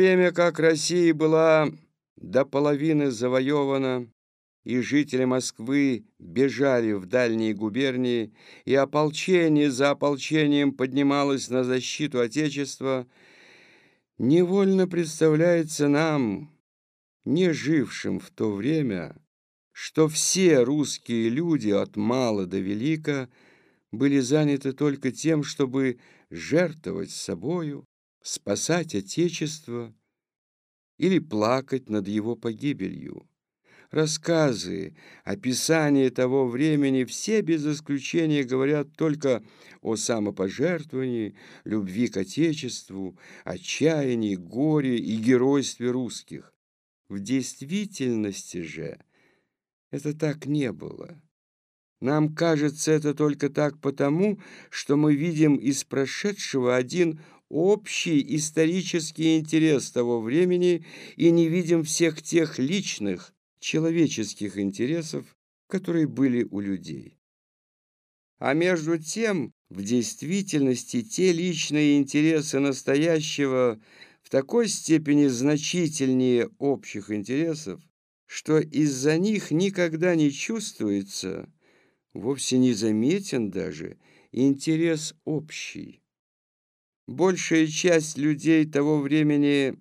время как Россия была до половины завоевана, и жители Москвы бежали в дальние губернии, и ополчение за ополчением поднималось на защиту Отечества, невольно представляется нам, не жившим в то время, что все русские люди от мала до велика были заняты только тем, чтобы жертвовать собою, спасать Отечество или плакать над его погибелью. Рассказы, описания того времени все без исключения говорят только о самопожертвовании, любви к Отечеству, отчаянии, горе и геройстве русских. В действительности же это так не было. Нам кажется это только так потому, что мы видим из прошедшего один общий исторический интерес того времени и не видим всех тех личных, человеческих интересов, которые были у людей. А между тем, в действительности, те личные интересы настоящего в такой степени значительнее общих интересов, что из-за них никогда не чувствуется, вовсе не заметен даже, интерес общий. Большая часть людей того времени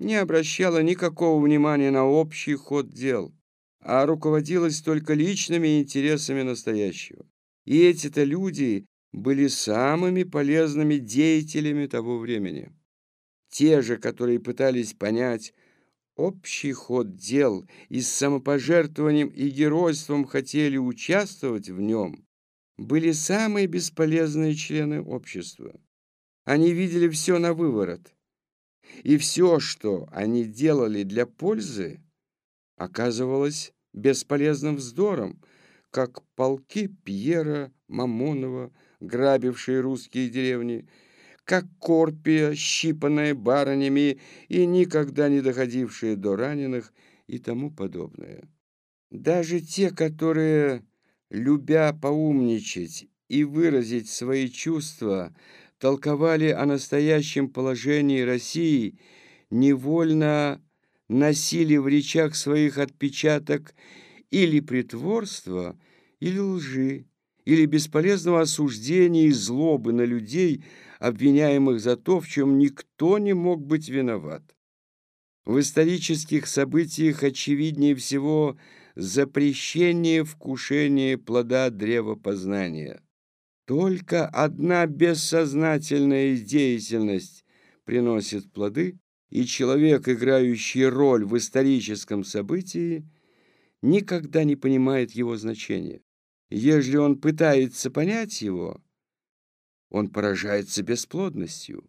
не обращала никакого внимания на общий ход дел, а руководилась только личными интересами настоящего. И эти-то люди были самыми полезными деятелями того времени. Те же, которые пытались понять общий ход дел и с самопожертвованием и геройством хотели участвовать в нем, были самые бесполезные члены общества. Они видели все на выворот. И все, что они делали для пользы, оказывалось бесполезным вздором, как полки Пьера Мамонова, грабившие русские деревни, как корпия, щипанная барынями и никогда не доходившая до раненых и тому подобное. Даже те, которые, любя поумничать и выразить свои чувства, толковали о настоящем положении России, невольно носили в речах своих отпечаток или притворства, или лжи, или бесполезного осуждения и злобы на людей, обвиняемых за то, в чем никто не мог быть виноват. В исторических событиях очевиднее всего запрещение вкушения плода древа познания. Только одна бессознательная деятельность приносит плоды, и человек, играющий роль в историческом событии, никогда не понимает его значения. Ежели он пытается понять его, он поражается бесплодностью.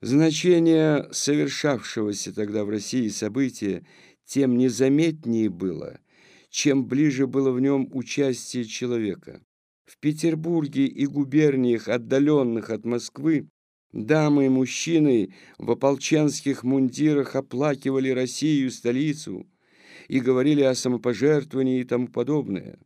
Значение совершавшегося тогда в России события тем незаметнее было, чем ближе было в нем участие человека. В Петербурге и губерниях, отдаленных от Москвы, дамы и мужчины в ополченских мундирах оплакивали Россию, столицу, и говорили о самопожертвовании и тому подобное.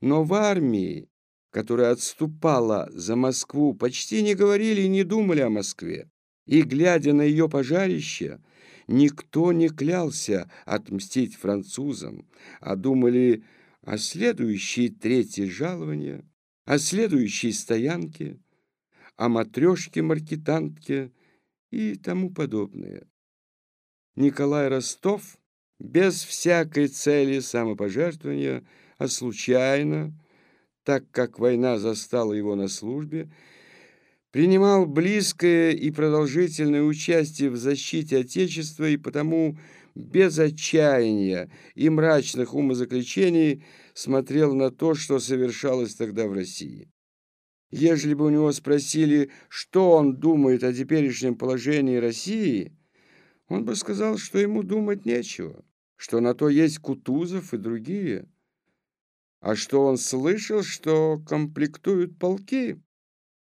Но в армии, которая отступала за Москву, почти не говорили и не думали о Москве. И, глядя на ее пожарище, никто не клялся отмстить французам, а думали о следующей третьей жалования, о следующей стоянке, о матрешке-маркетантке и тому подобное. Николай Ростов без всякой цели самопожертвования, а случайно, так как война застала его на службе, принимал близкое и продолжительное участие в защите Отечества и потому без отчаяния и мрачных умозаключений смотрел на то, что совершалось тогда в России. Ежели бы у него спросили, что он думает о теперешнем положении России, он бы сказал, что ему думать нечего, что на то есть Кутузов и другие, а что он слышал, что комплектуют полки,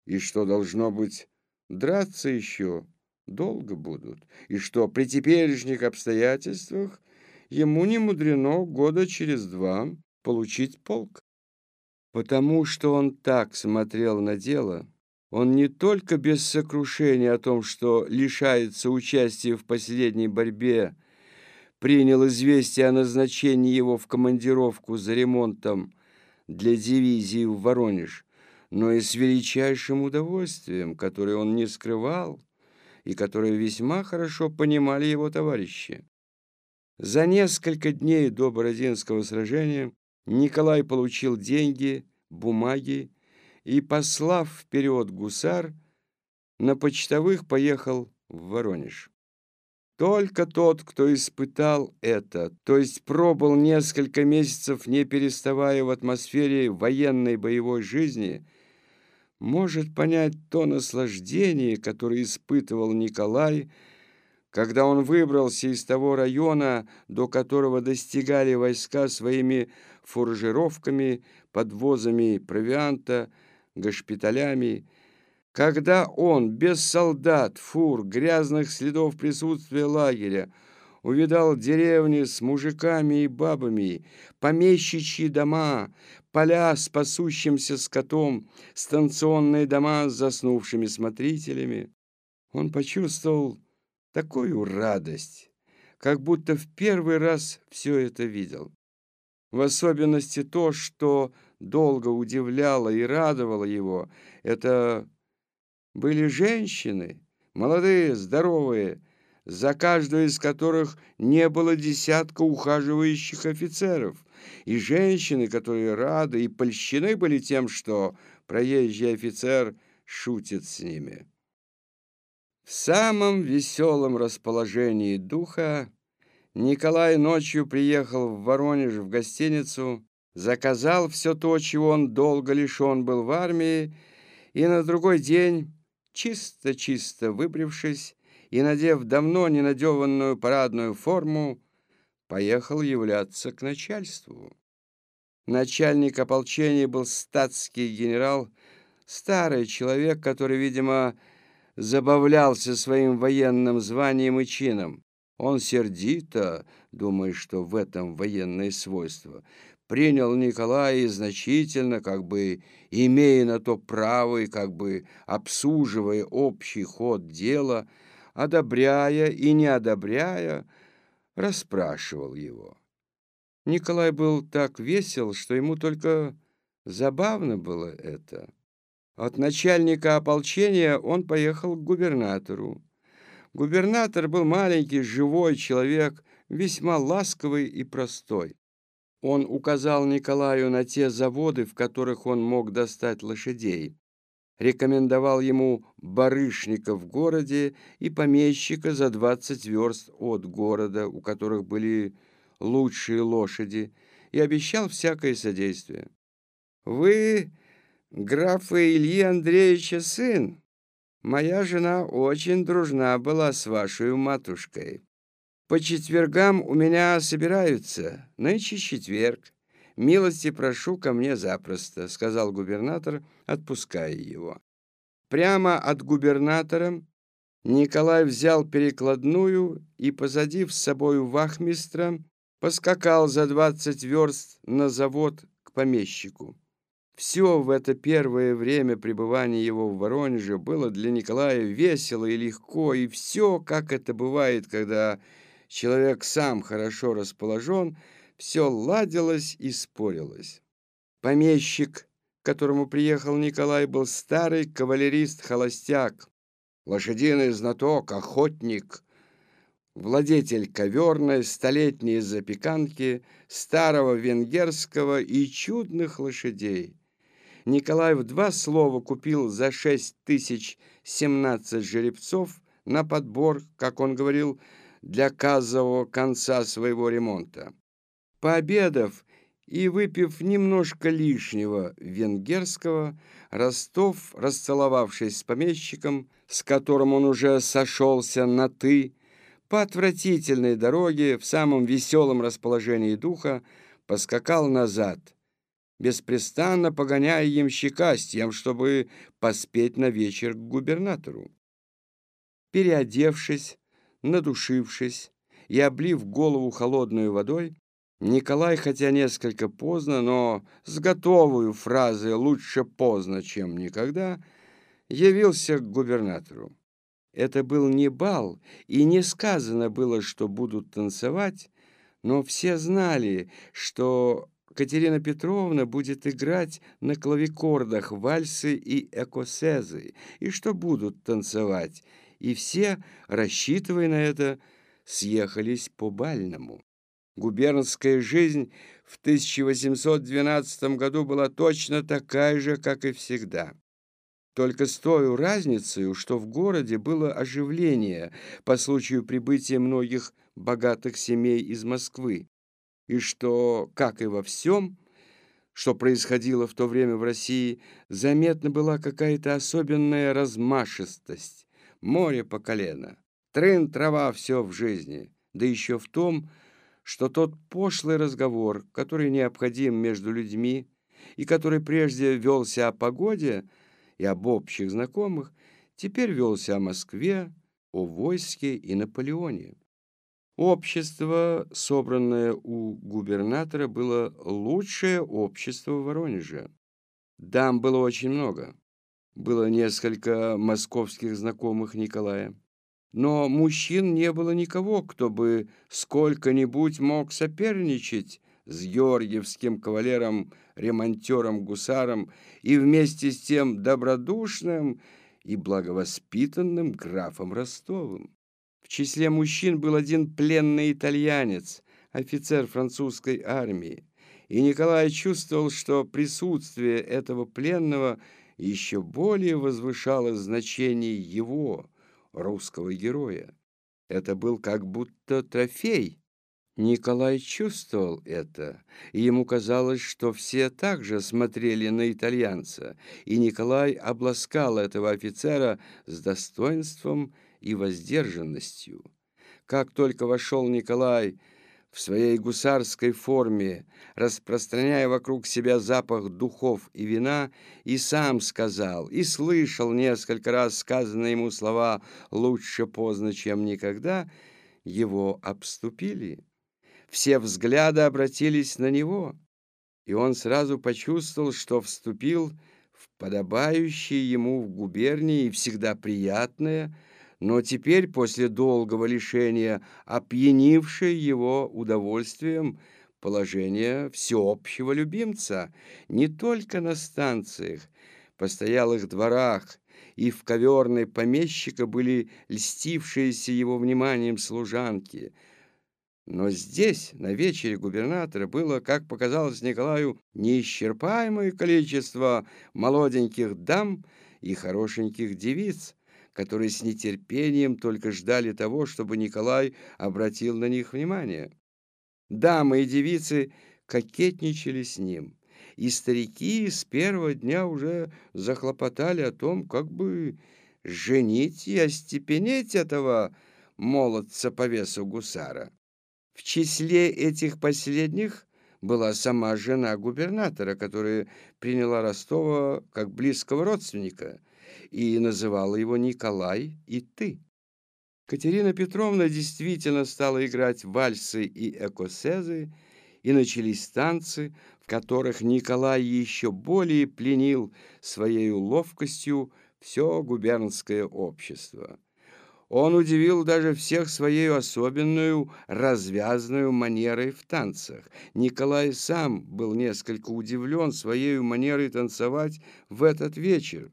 и что, должно быть, драться еще долго будут, и что при теперешних обстоятельствах ему не мудрено года через два получить полк. Потому что он так смотрел на дело, Он не только без сокрушения о том, что лишается участия в последней борьбе, принял известие о назначении его в командировку за ремонтом для дивизии в Воронеж, но и с величайшим удовольствием, которое он не скрывал и которое весьма хорошо понимали его товарищи. За несколько дней до Бородинского сражения Николай получил деньги, бумаги и, послав вперед гусар, на почтовых поехал в Воронеж. Только тот, кто испытал это, то есть пробыл несколько месяцев, не переставая в атмосфере военной боевой жизни, может понять то наслаждение, которое испытывал Николай, когда он выбрался из того района, до которого достигали войска своими фуржировками, подвозами провианта, госпиталями, когда он, без солдат, фур, грязных следов присутствия лагеря, увидал деревни с мужиками и бабами, помещичьи дома, поля с пасущимся скотом, станционные дома с заснувшими смотрителями, он почувствовал такую радость, как будто в первый раз все это видел. В особенности то, что долго удивляло и радовало его, это были женщины, молодые, здоровые, за каждую из которых не было десятка ухаживающих офицеров, и женщины, которые рады и польщены были тем, что проезжий офицер шутит с ними. В самом веселом расположении духа Николай ночью приехал в Воронеж в гостиницу, заказал все то, чего он долго лишен был в армии, и на другой день чисто-чисто выбрившись и надев давно ненадеванную парадную форму, поехал являться к начальству. Начальник ополчения был статский генерал, старый человек, который, видимо, забавлялся своим военным званием и чином. Он сердито, думая, что в этом военное свойство, принял Николая значительно, как бы имея на то право и как бы обсуживая общий ход дела, одобряя и не одобряя, расспрашивал его. Николай был так весел, что ему только забавно было это. От начальника ополчения он поехал к губернатору. Губернатор был маленький, живой человек, весьма ласковый и простой. Он указал Николаю на те заводы, в которых он мог достать лошадей. Рекомендовал ему барышника в городе и помещика за 20 верст от города, у которых были лучшие лошади, и обещал всякое содействие. «Вы графа Ильи Андреевича сын. Моя жена очень дружна была с вашей матушкой. По четвергам у меня собираются. Нынче четверг. Милости прошу ко мне запросто», — сказал губернатор, отпуская его. Прямо от губернатора Николай взял перекладную и, позадив с собою вахмистра, поскакал за двадцать верст на завод к помещику. Все в это первое время пребывания его в Воронеже было для Николая весело и легко, и все, как это бывает, когда человек сам хорошо расположен, все ладилось и спорилось. Помещик, к которому приехал Николай, был старый кавалерист-холостяк, лошадиный знаток, охотник, владетель коверной, столетней запеканки, старого венгерского и чудных лошадей. Николай в два слова купил за шесть тысяч семнадцать жеребцов на подбор, как он говорил, для казового конца своего ремонта. Пообедав и выпив немножко лишнего венгерского, Ростов, расцеловавшись с помещиком, с которым он уже сошелся на «ты», по отвратительной дороге в самом веселом расположении духа поскакал назад, беспрестанно погоняя ямщика с тем, чтобы поспеть на вечер к губернатору. Переодевшись, надушившись и облив голову холодной водой, Николай, хотя несколько поздно, но с готовую фразой «лучше поздно, чем никогда», явился к губернатору. Это был не бал, и не сказано было, что будут танцевать, но все знали, что Катерина Петровна будет играть на клавикордах вальсы и экосезы, и что будут танцевать, и все, рассчитывая на это, съехались по бальному. Губернская жизнь в 1812 году была точно такая же, как и всегда. Только с той разницей, что в городе было оживление по случаю прибытия многих богатых семей из Москвы, и что, как и во всем, что происходило в то время в России, заметна была какая-то особенная размашистость, море по колено, трын трава все в жизни, да еще в том, что тот пошлый разговор, который необходим между людьми и который прежде велся о погоде и об общих знакомых, теперь велся о Москве, о войске и Наполеоне. Общество, собранное у губернатора, было лучшее общество в Воронеже. Дам было очень много. Было несколько московских знакомых Николая. Но мужчин не было никого, кто бы сколько-нибудь мог соперничать с георгиевским кавалером-ремонтером-гусаром и вместе с тем добродушным и благовоспитанным графом Ростовым. В числе мужчин был один пленный итальянец, офицер французской армии, и Николай чувствовал, что присутствие этого пленного еще более возвышало значение его – русского героя. Это был как будто трофей. Николай чувствовал это, и ему казалось, что все также смотрели на итальянца, и Николай обласкал этого офицера с достоинством и воздержанностью. Как только вошел Николай в своей гусарской форме, распространяя вокруг себя запах духов и вина, и сам сказал, и слышал несколько раз сказанные ему слова «лучше поздно, чем никогда», его обступили. Все взгляды обратились на него, и он сразу почувствовал, что вступил в подобающее ему в губернии всегда приятное – но теперь, после долгого лишения, опьянившее его удовольствием, положение всеобщего любимца не только на станциях, постоялых дворах и в коверной помещика были льстившиеся его вниманием служанки. Но здесь, на вечере губернатора, было, как показалось Николаю, неисчерпаемое количество молоденьких дам и хорошеньких девиц, которые с нетерпением только ждали того, чтобы Николай обратил на них внимание. Дамы и девицы кокетничали с ним, и старики с первого дня уже захлопотали о том, как бы женить и остепенить этого молодца по весу гусара. В числе этих последних была сама жена губернатора, которая приняла Ростова как близкого родственника и называла его Николай и ты. Катерина Петровна действительно стала играть вальсы и экосезы, и начались танцы, в которых Николай еще более пленил своей ловкостью все губернское общество. Он удивил даже всех своей особенную развязную манерой в танцах. Николай сам был несколько удивлен своей манерой танцевать в этот вечер.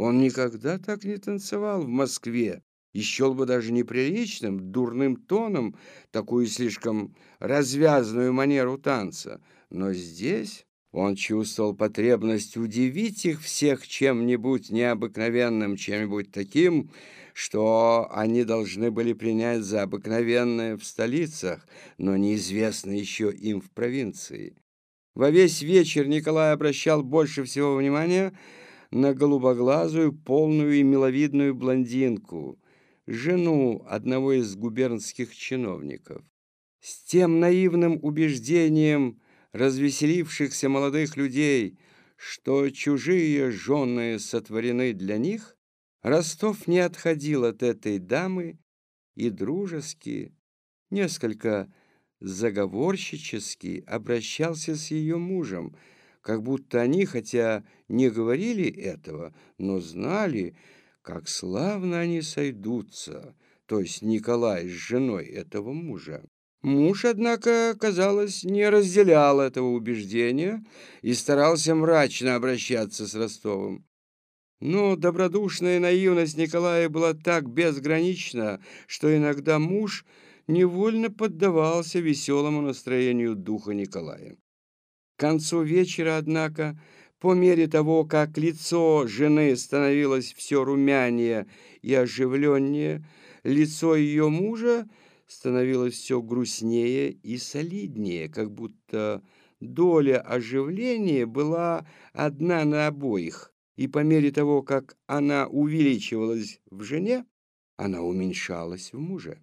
Он никогда так не танцевал в Москве и счел бы даже неприличным, дурным тоном такую слишком развязную манеру танца. Но здесь он чувствовал потребность удивить их всех чем-нибудь необыкновенным, чем-нибудь таким, что они должны были принять за обыкновенное в столицах, но неизвестно еще им в провинции. Во весь вечер Николай обращал больше всего внимания на голубоглазую, полную и миловидную блондинку, жену одного из губернских чиновников. С тем наивным убеждением развеселившихся молодых людей, что чужие жены сотворены для них, Ростов не отходил от этой дамы и дружески, несколько заговорщически обращался с ее мужем, как будто они, хотя не говорили этого, но знали, как славно они сойдутся, то есть Николай с женой этого мужа. Муж, однако, казалось, не разделял этого убеждения и старался мрачно обращаться с Ростовым. Но добродушная наивность Николая была так безгранична, что иногда муж невольно поддавался веселому настроению духа Николая. К концу вечера, однако, по мере того, как лицо жены становилось все румянее и оживленнее, лицо ее мужа становилось все грустнее и солиднее, как будто доля оживления была одна на обоих, и по мере того, как она увеличивалась в жене, она уменьшалась в муже.